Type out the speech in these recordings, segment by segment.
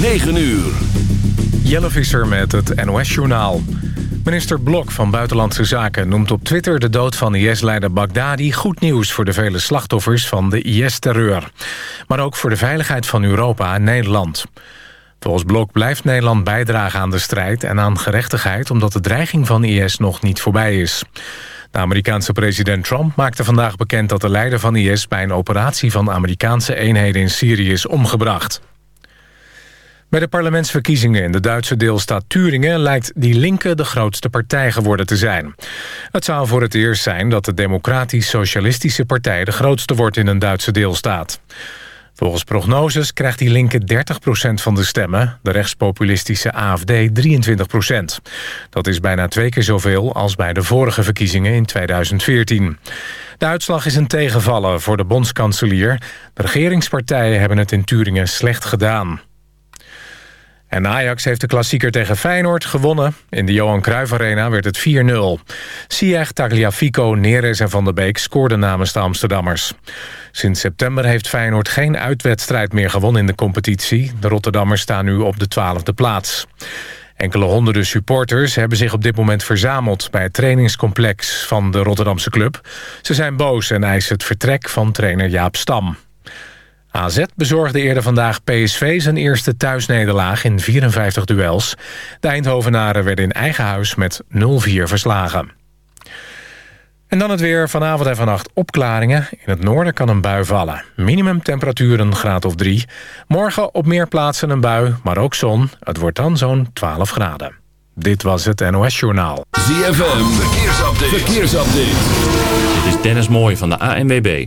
9 uur. Jelle Visser met het NOS-journaal. Minister Blok van Buitenlandse Zaken noemt op Twitter de dood van IS-leider Baghdadi goed nieuws voor de vele slachtoffers van de IS-terreur. Maar ook voor de veiligheid van Europa en Nederland. Volgens Blok blijft Nederland bijdragen aan de strijd en aan gerechtigheid... omdat de dreiging van IS nog niet voorbij is. De Amerikaanse president Trump maakte vandaag bekend dat de leider van IS... bij een operatie van Amerikaanse eenheden in Syrië is omgebracht. Bij de parlementsverkiezingen in de Duitse deelstaat Turingen... lijkt die linke de grootste partij geworden te zijn. Het zou voor het eerst zijn dat de Democratisch-Socialistische Partij... de grootste wordt in een Duitse deelstaat. Volgens prognoses krijgt die linke 30% van de stemmen... de rechtspopulistische AFD 23% Dat is bijna twee keer zoveel als bij de vorige verkiezingen in 2014. De uitslag is een tegenvallen voor de bondskanselier. De regeringspartijen hebben het in Turingen slecht gedaan. En Ajax heeft de klassieker tegen Feyenoord gewonnen. In de Johan Cruijff Arena werd het 4-0. Ziyech, Tagliafico, Neres en Van der Beek scoorden namens de Amsterdammers. Sinds september heeft Feyenoord geen uitwedstrijd meer gewonnen in de competitie. De Rotterdammers staan nu op de twaalfde plaats. Enkele honderden supporters hebben zich op dit moment verzameld... bij het trainingscomplex van de Rotterdamse club. Ze zijn boos en eisen het vertrek van trainer Jaap Stam. AZ bezorgde eerder vandaag PSV zijn eerste thuisnederlaag in 54 duels. De Eindhovenaren werden in eigen huis met 0-4 verslagen. En dan het weer. Vanavond en vannacht opklaringen. In het noorden kan een bui vallen. Minimumtemperatuur een graad of 3. Morgen op meer plaatsen een bui, maar ook zon. Het wordt dan zo'n 12 graden. Dit was het NOS Journaal. ZFM. Verkeersupdate. Verkeersupdate. Dit is Dennis Mooij van de ANWB.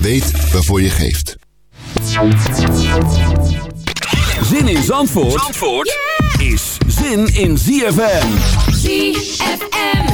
Weet waarvoor je geeft. Zin in Zandvoort, Zandvoort is zin in ZFM. ZFM.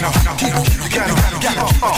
got 'em, got 'em, got 'em, got 'em.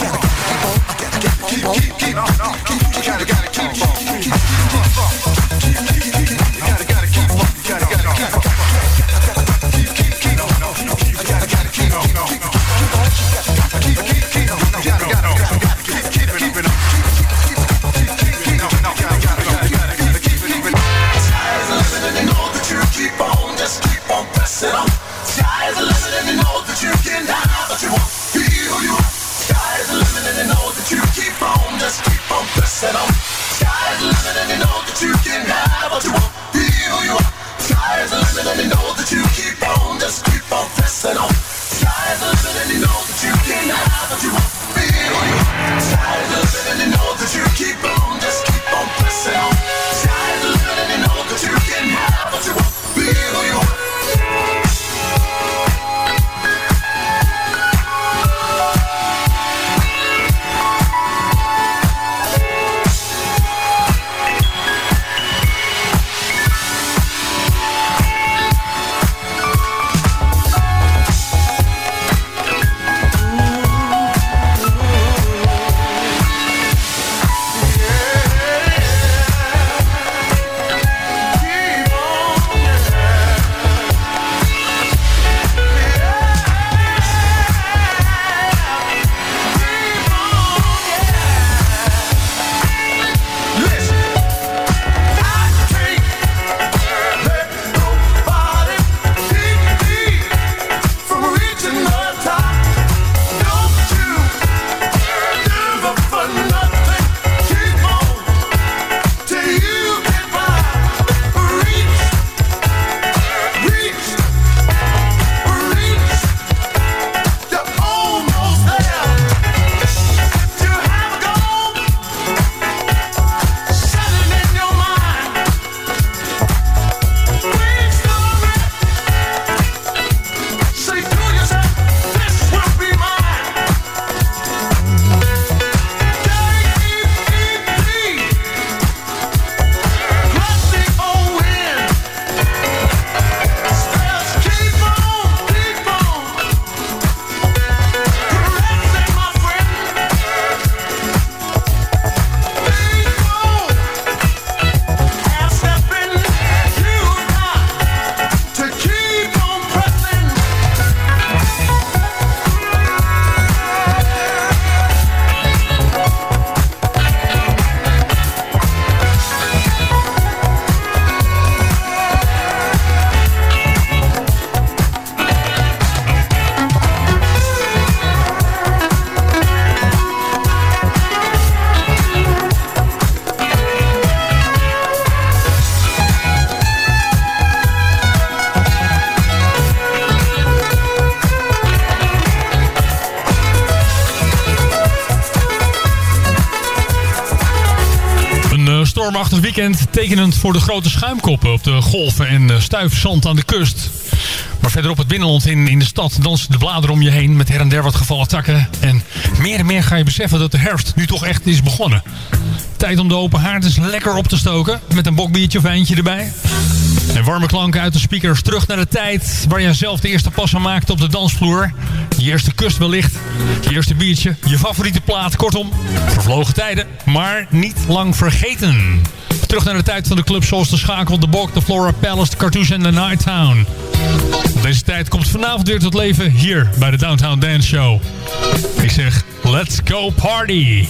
Weekend. Tekenend voor de grote schuimkoppen op de golven en uh, stuifzand aan de kust. Maar verderop het binnenland in, in de stad dansen de bladeren om je heen met her en der wat gevallen takken. En meer en meer ga je beseffen dat de herfst nu toch echt is begonnen. Tijd om de open haard eens lekker op te stoken met een bokbiertje of eentje erbij. En warme klanken uit de speakers terug naar de tijd waar je zelf de eerste pas aan maakte op de dansvloer. Je eerste kust wellicht, je eerste biertje, je favoriete plaat. Kortom, vervlogen tijden, maar niet lang vergeten. Terug naar de tijd van de club zoals de Schakel, de Bok, de Flora Palace, de Cartouche en de Night Town. Deze tijd komt vanavond weer tot leven hier bij de Downtown Dance Show. Ik zeg, let's go party!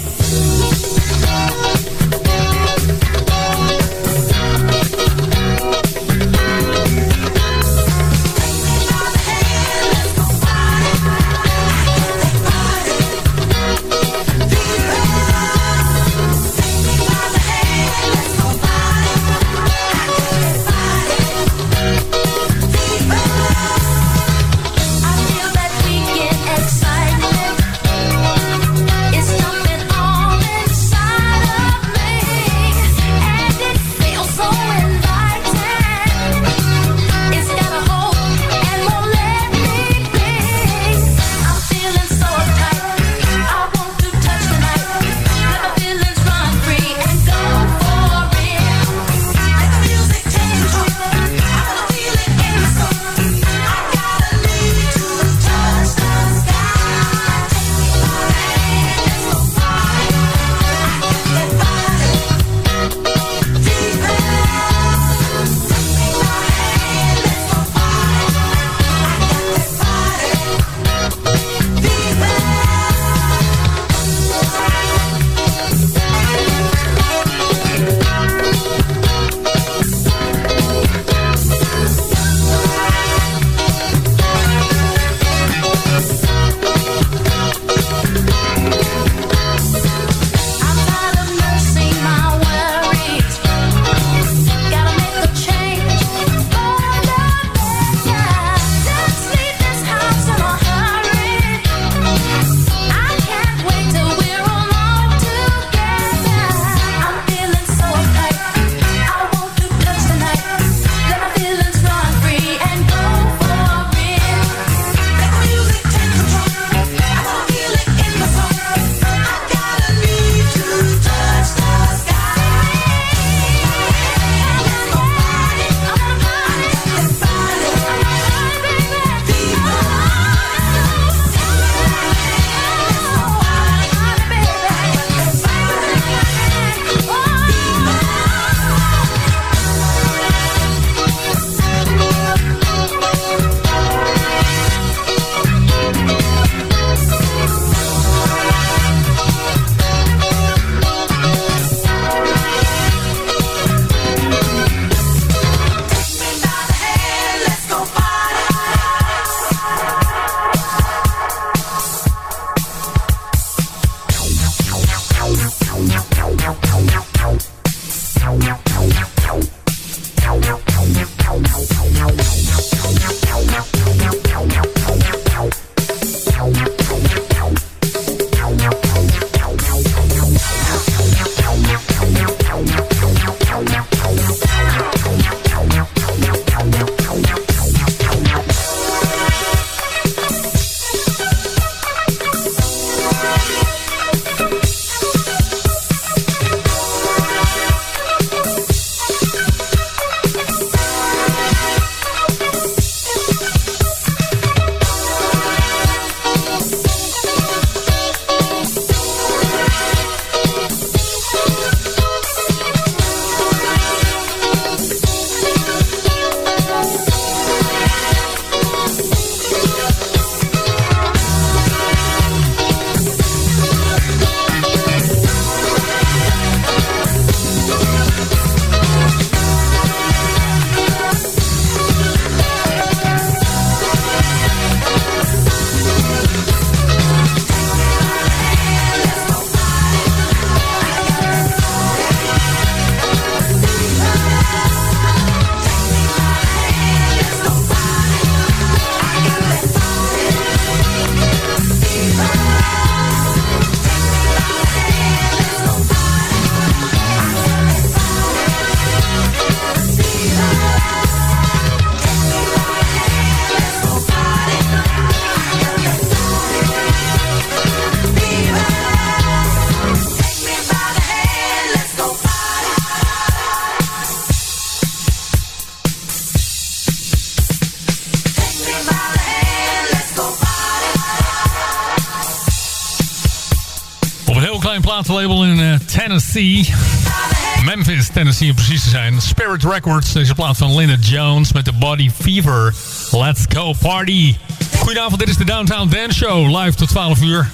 Memphis, Tennessee om precies te zijn. Spirit Records, deze plaat van Linda Jones met de Body Fever. Let's go party. Goedenavond, dit is de Downtown Dance Show. Live tot 12 uur.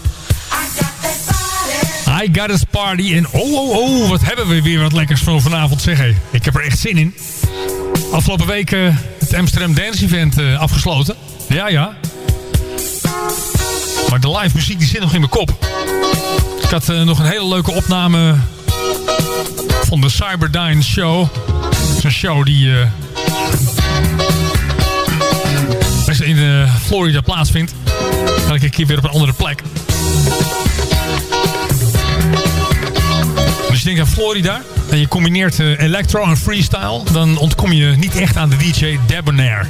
I got a party. En oh, oh, oh, wat hebben we weer wat lekkers van vanavond, zeg hé. Ik heb er echt zin in. Afgelopen week uh, het Amsterdam Dance Event uh, afgesloten. Ja, ja. Maar de live muziek die zit nog in mijn kop. Ik had uh, nog een hele leuke opname van de Cyberdyne Show. Dat is een show die in Florida plaatsvindt. Elke keer weer op een andere plek. Dus je denkt aan Florida en je combineert uh, electro en freestyle... dan ontkom je niet echt aan de DJ Debonair.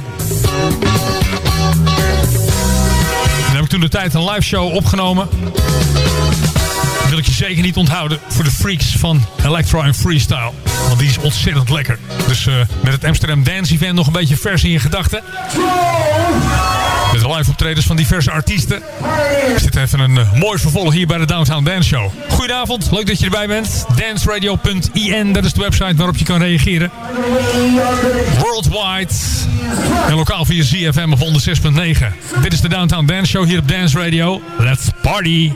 Dan heb ik toen de tijd een live show opgenomen. Dat wil ik je zeker niet onthouden voor de freaks van electro en freestyle. Want die is ontzettend lekker. Dus uh, met het Amsterdam Dance Event nog een beetje vers in je gedachten. Met live optredens van diverse artiesten. Er zit even een uh, mooi vervolg hier bij de Downtown Dance Show. Goedenavond, leuk dat je erbij bent. Danceradio.in, dat is de website waarop je kan reageren. Worldwide. En lokaal via ZFM op 106.9. Dit is de Downtown Dance Show hier op Dance Radio. Let's party!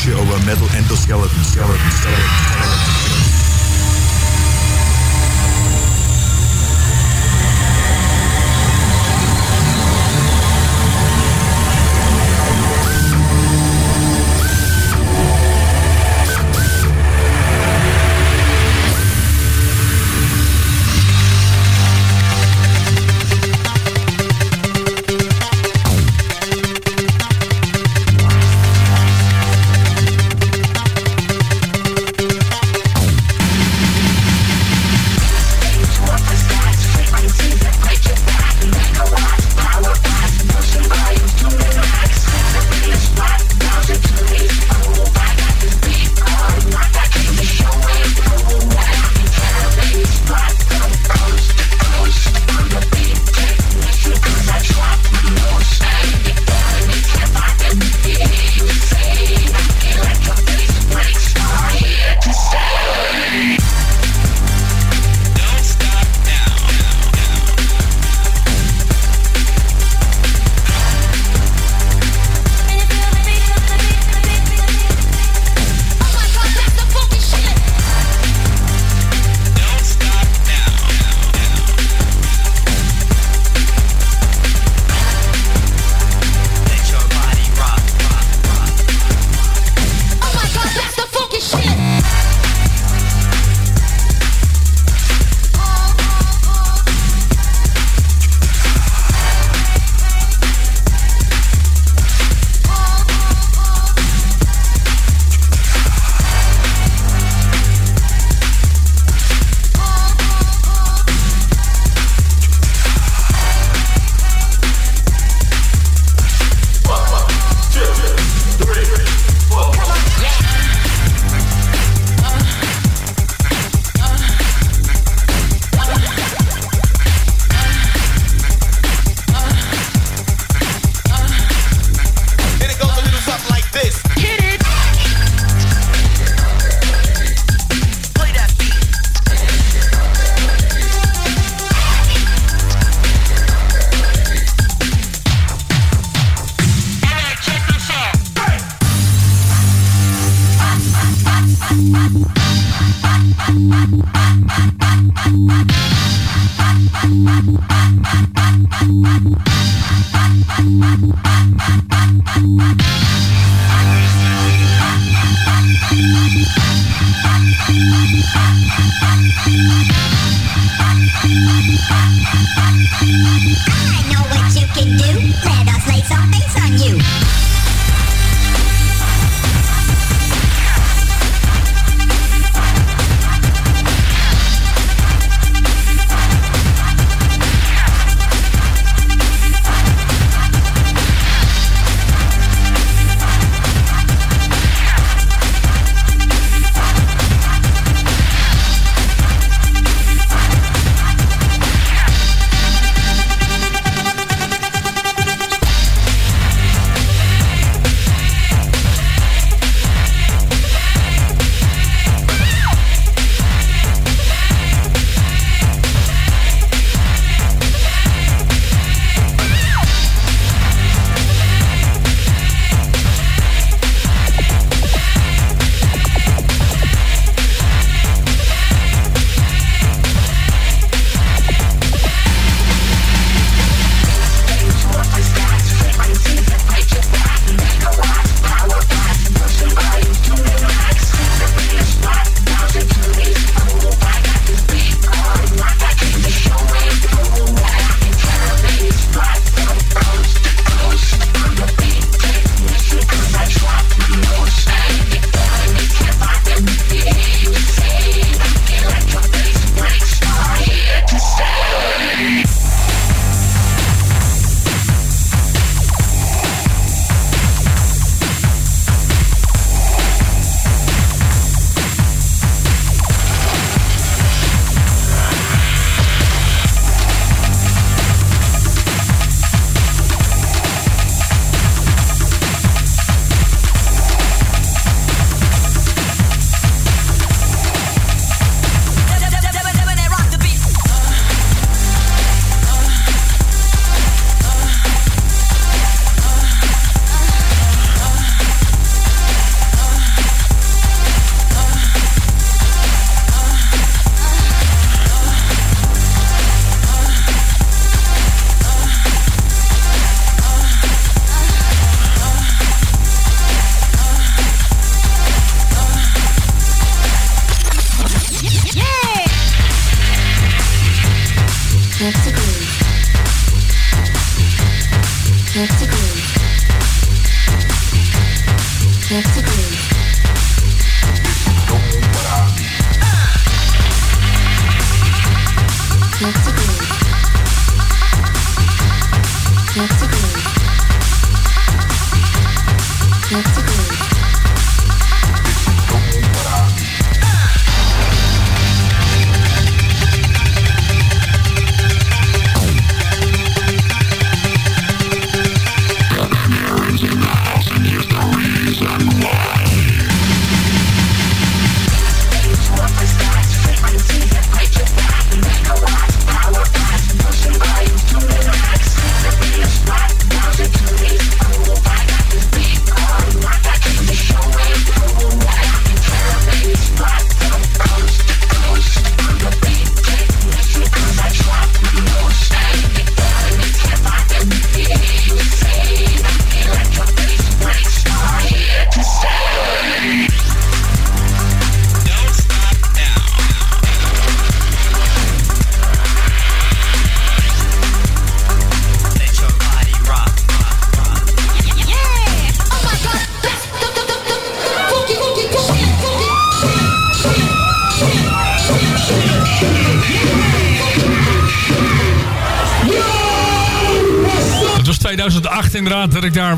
Tissue over metal endoskeleton. Skeleton, skeleton, skeleton.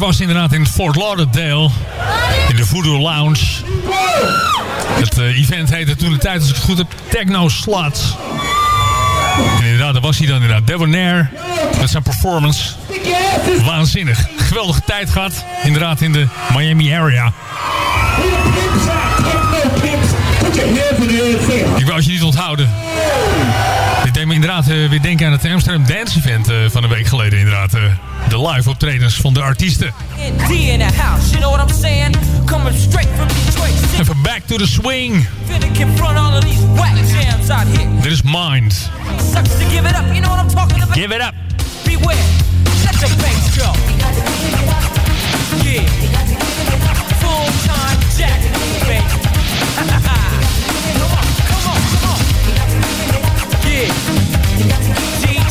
Was inderdaad in Fort Lauderdale. In de Voodoo Lounge. Het eh, event heette toen de tijd, als ik het goed heb, Techno Sluts. En inderdaad, daar was hij dan inderdaad. Debonair met zijn performance. Waanzinnig. Geweldige tijd gehad. Inderdaad in de Miami area. Ik wou je niet onthouden. Deed me inderdaad eh, weer denken aan het Amsterdam Dance Event eh, van een week geleden. Inderdaad, eh, de live optredens van de artiesten. Even back to the swing. Dit is Mind. Give it up, you know what I'm talking about? Give it up. Beware, let the bass go. Yeah. Full time jack, baby. Yeah.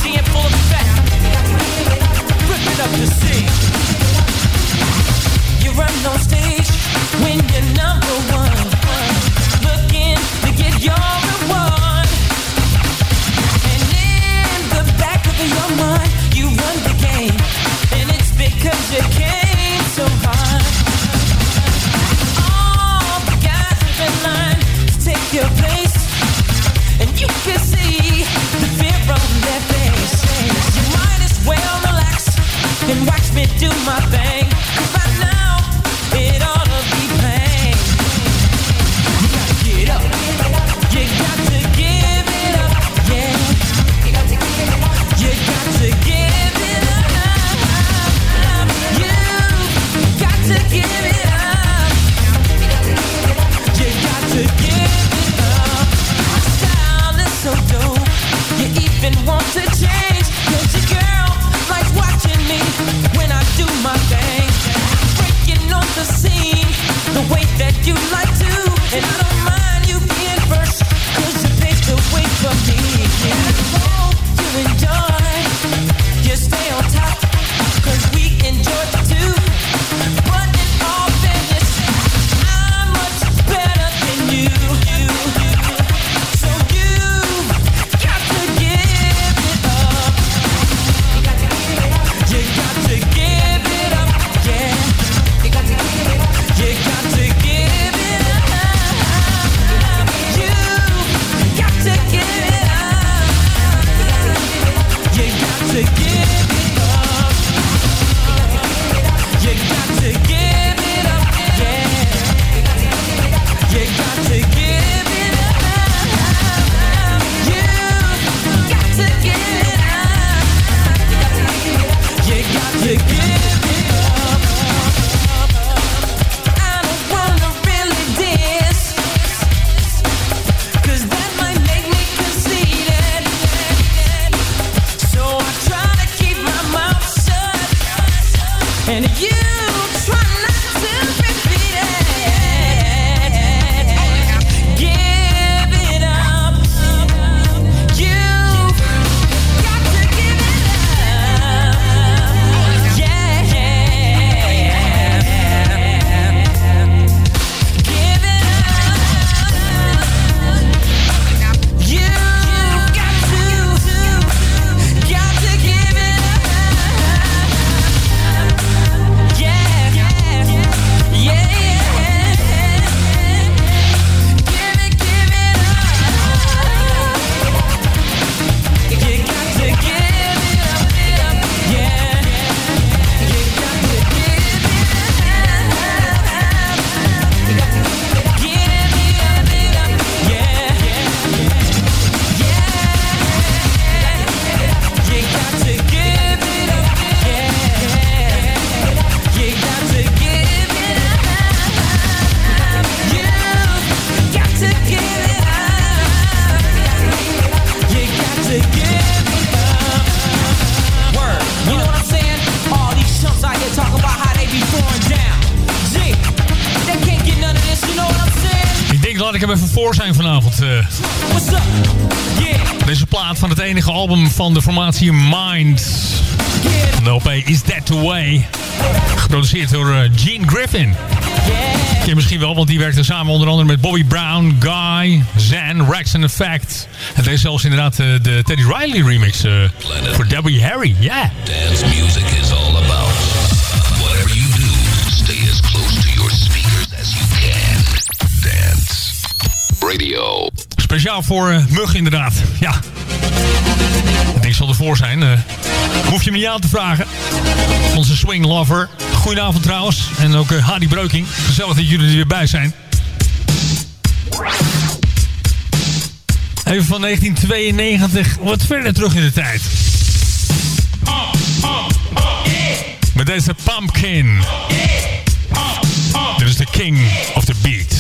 Is That The Way. Geproduceerd door eh, Gene Griffin. Ken je misschien wel, want die werkte samen onder andere met Bobby Brown, Guy, Zan, Rex and Effect. En deed zelfs inderdaad eh, de Teddy Riley remix eh, voor Debbie Harry. Ja. Dance music is all about. Whatever you do, stay as close to your speakers as you can. Dance. Radio. Speciaal voor eh, Mug inderdaad. Ja. Ding zal ervoor zijn. eh hoef je me niet aan te vragen. Onze swing lover. Goedenavond trouwens. En ook eh, Hadi Breuking. Gezellig dat jullie er weer bij zijn. Even van 1992 wat verder terug in de tijd. Met deze Pumpkin. Dit is de king of the beat.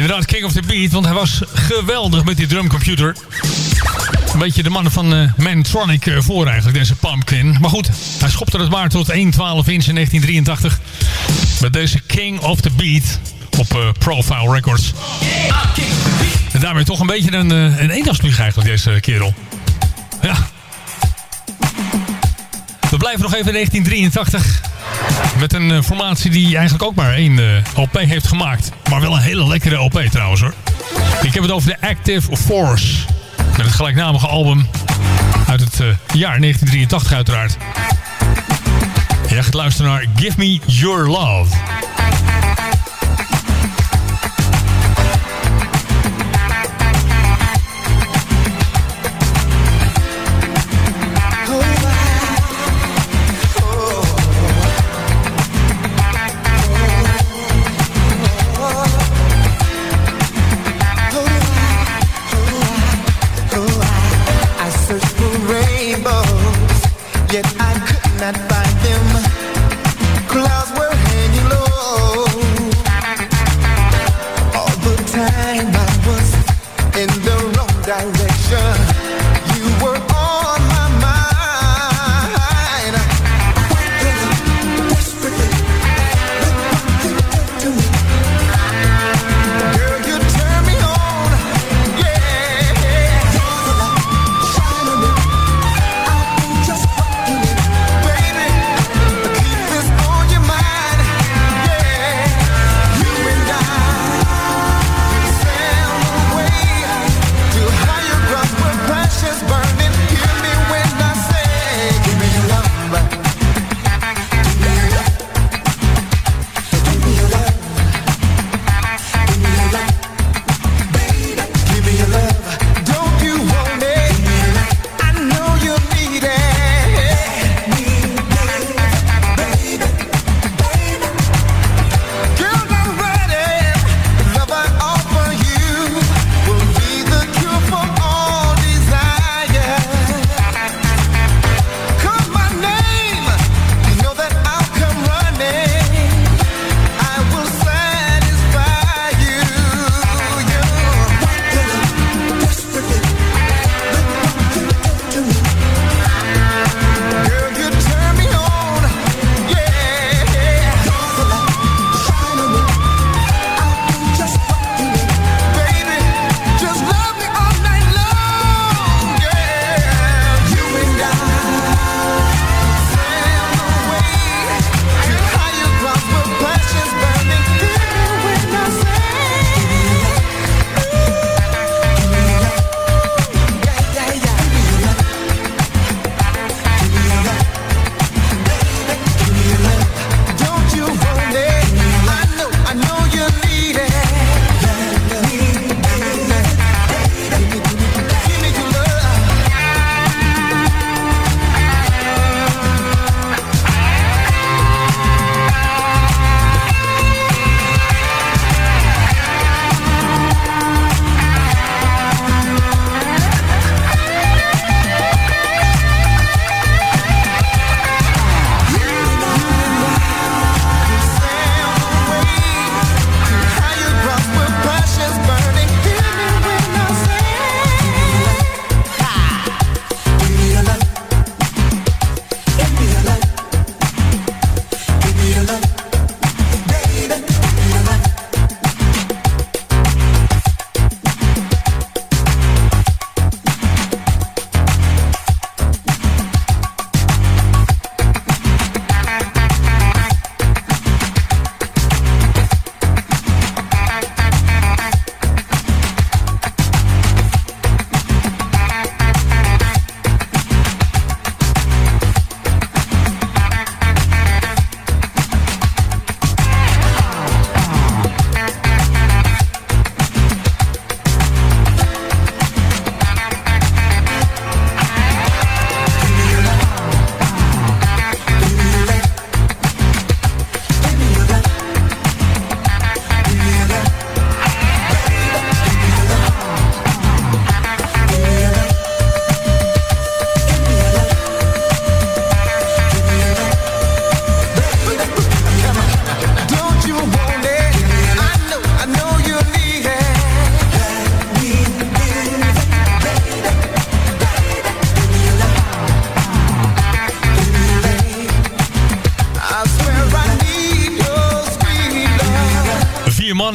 Inderdaad, King of the Beat, want hij was geweldig met die drumcomputer. Een beetje de mannen van eh, Mantronic eh, voor eigenlijk, deze Pumpkin. Maar goed, hij schopte het maar tot 1.12 inch in 1983. Met deze King of the Beat op eh, Profile Records. En daarmee toch een beetje een, een eigenlijk, deze kerel. Ja. We blijven nog even in 1983. Met een eh, formatie die eigenlijk ook maar één eh, LP heeft gemaakt. Maar wel een hele lekkere LP trouwens hoor. Ik heb het over de Active Force. Met het gelijknamige album uit het eh, jaar 1983 uiteraard. Je gaat luisteren naar Give Me Your Love.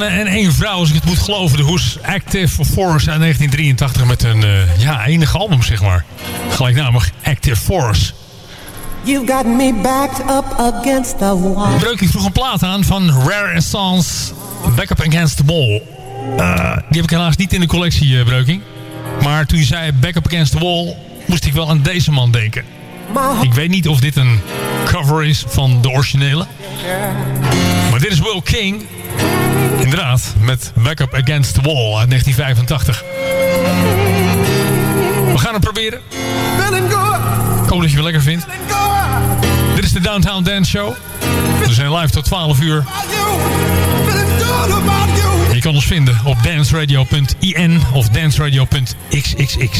En één vrouw, als ik het moet geloven. De Hoes Active Force uit 1983 met een uh, ja, enige album, zeg maar. Gelijknamig Active Force. You've got me backed up against the wall. Breuk vroeg een plaat aan van Rare Essence Back Up Against the Wall. Uh, die heb ik helaas niet in de collectie, uh, Breuking. Maar toen je zei Back Up Against the Wall, moest ik wel aan deze man denken. Ik weet niet of dit een cover is van de originele. Maar dit is Will King. Inderdaad, met Back Up Against the Wall uit 1985. We gaan het proberen. Ik dat je het lekker vindt. Dit is de Downtown Dance Show. We zijn live tot 12 uur. Je kan ons vinden op danceradio.in of danceradio.xxx.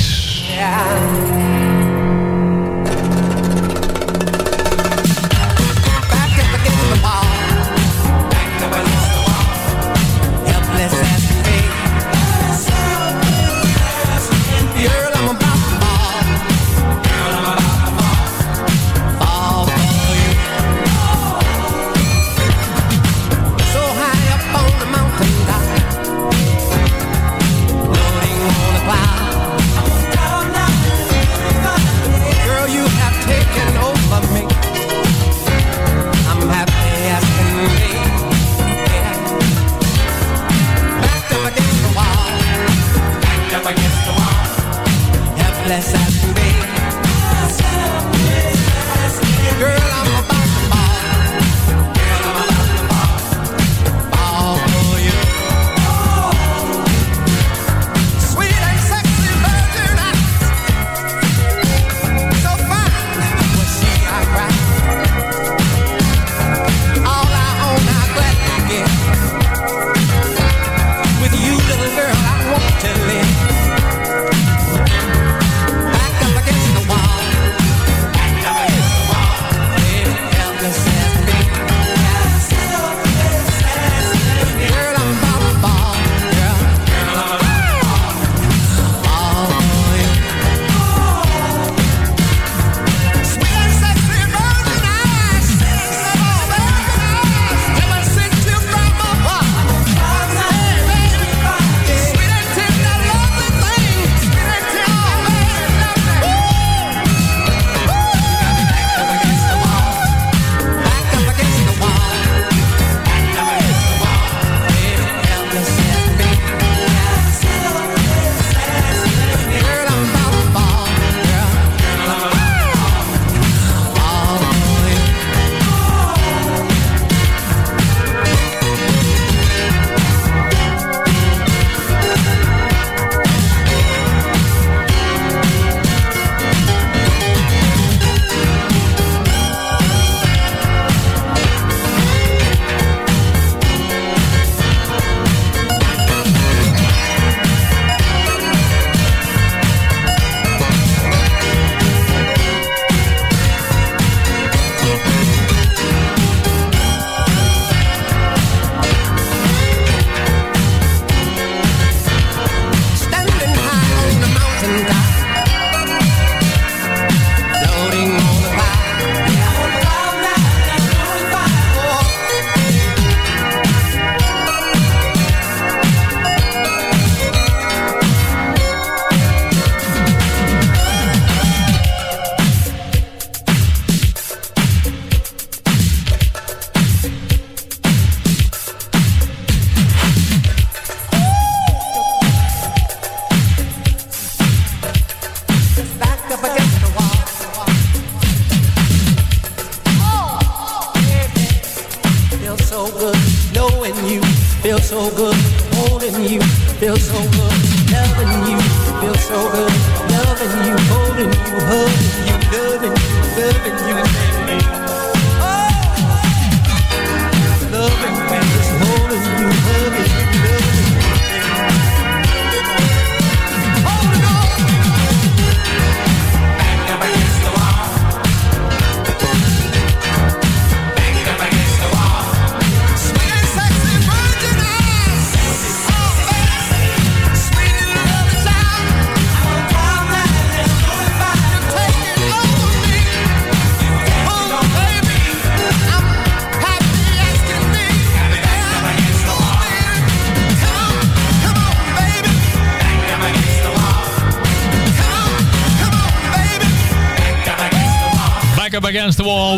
so good holding you. Feels so good loving you. Feels so good.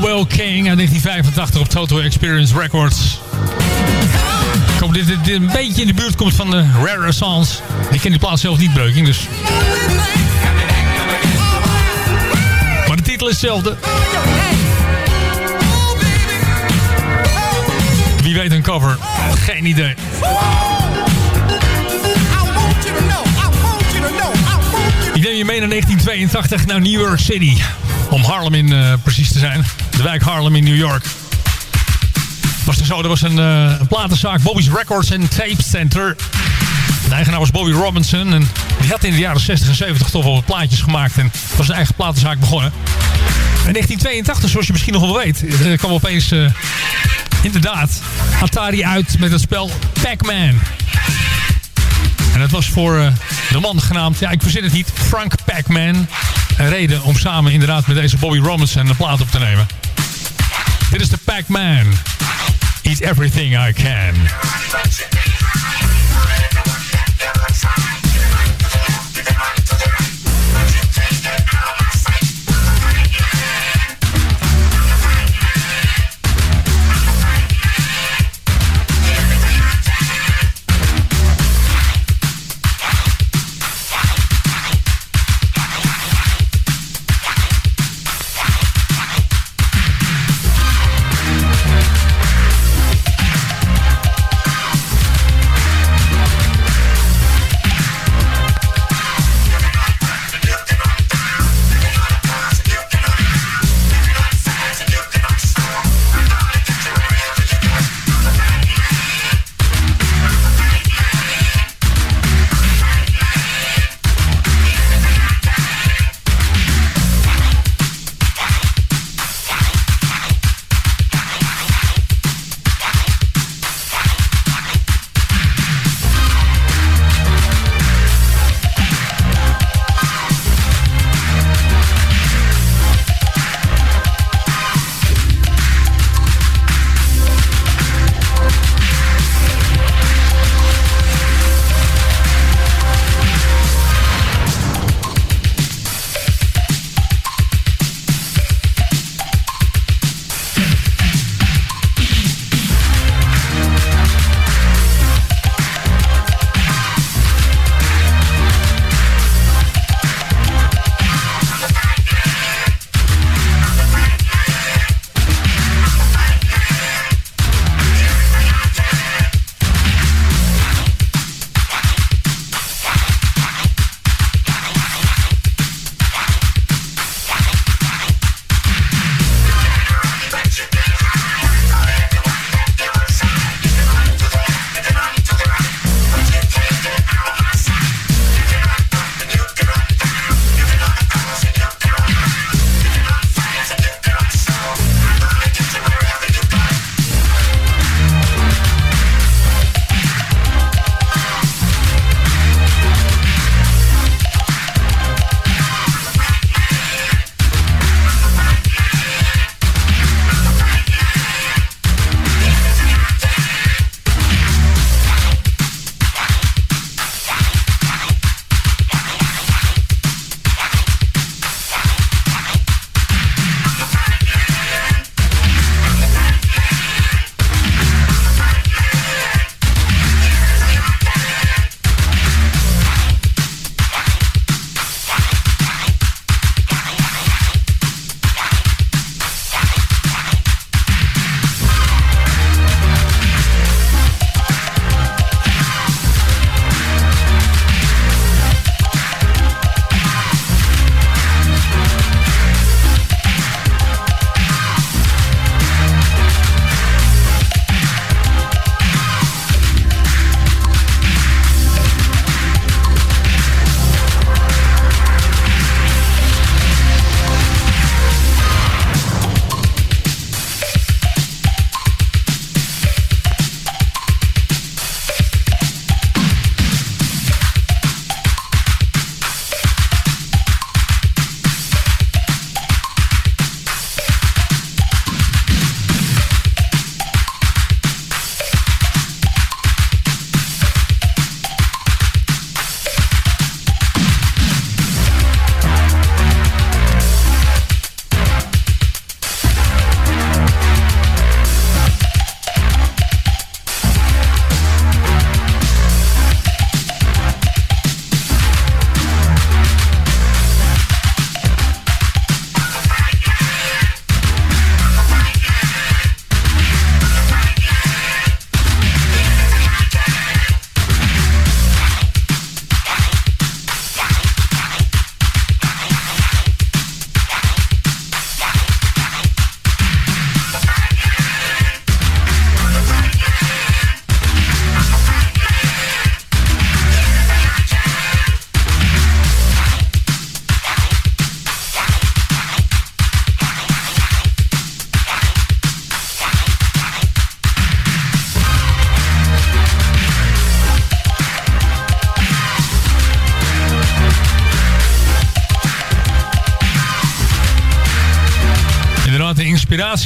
Will King uit 1985 op Total Experience Records. Ik hoop dit, een beetje in de buurt komt van de Rare Essence. Ik ken die plaats zelf niet, Breuking, dus... Maar de titel is hetzelfde. Wie weet een cover? Geen idee. Ik neem je mee naar 1982 naar New York City. Om Harlem in eh, precies te zijn. De wijk Harlem in New York. Was er zo, er was een, eh, een platenzaak, Bobby's Records and Tape Center. De eigenaar was Bobby Robinson. En die had in de jaren 60 en 70 toch wel wat plaatjes gemaakt. En was zijn eigen platenzaak begonnen. In 1982, zoals je misschien nog wel weet, eh, kwam opeens eh, inderdaad Atari uit met het spel Pac-Man. En dat was voor de man genaamd, ja ik verzin het niet, Frank Pac-Man. Een reden om samen inderdaad met deze Bobby Robinson een plaat op te nemen. Dit is de Pac-Man. Eat everything I can.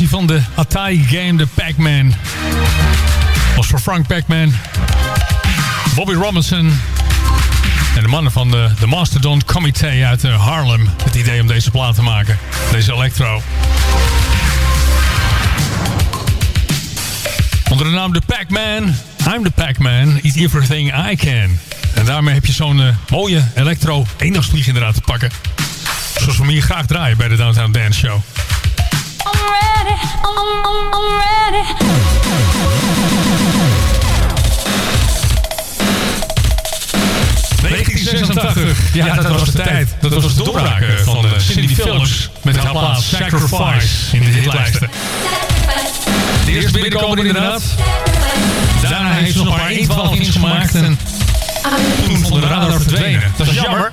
Van de Atari game de Pac-Man. Was voor Frank Pac-Man, Bobby Robinson en de mannen van de, de Mastodon Committee uit eh, Harlem. Het idee om deze plaat te maken. Deze electro. Onder de naam The Pac-Man. I'm the Pac-Man. Eat everything I can. En daarmee heb je zo'n eh, mooie electro eendagsvlieg inderdaad te pakken. Zoals we hem hier graag draaien bij de Downtown Dance Show. 1986, ja, dat was de tijd. Dat was het doorbraken van eh, Cindy Phillips met haar plaats Sacrifice in de hitlijsten. De eerste binnenkomer inderdaad. Daarna heeft ze nog maar één 12 inch gemaakt en toen van de radar verdwenen. Dat is jammer,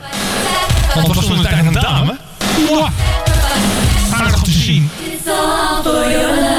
want het was toen een tijd een dame. Aardig te zien. Dit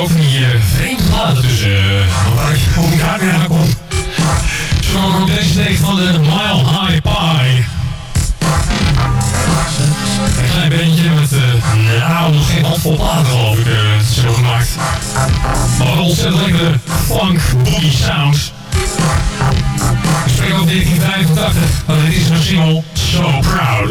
ook, ook van die vreemde platen tussen, waar ik, hoe ik daar weer aan kom. Zo ook deze van de Mile High Pie. Een klein bandje met, nou, nog geen handvol platen geloof ik, ze hebben gemaakt. Maar ontzettend lekkere funk boogie sounds. Ik spreek over 1985, want dit is een single So Proud.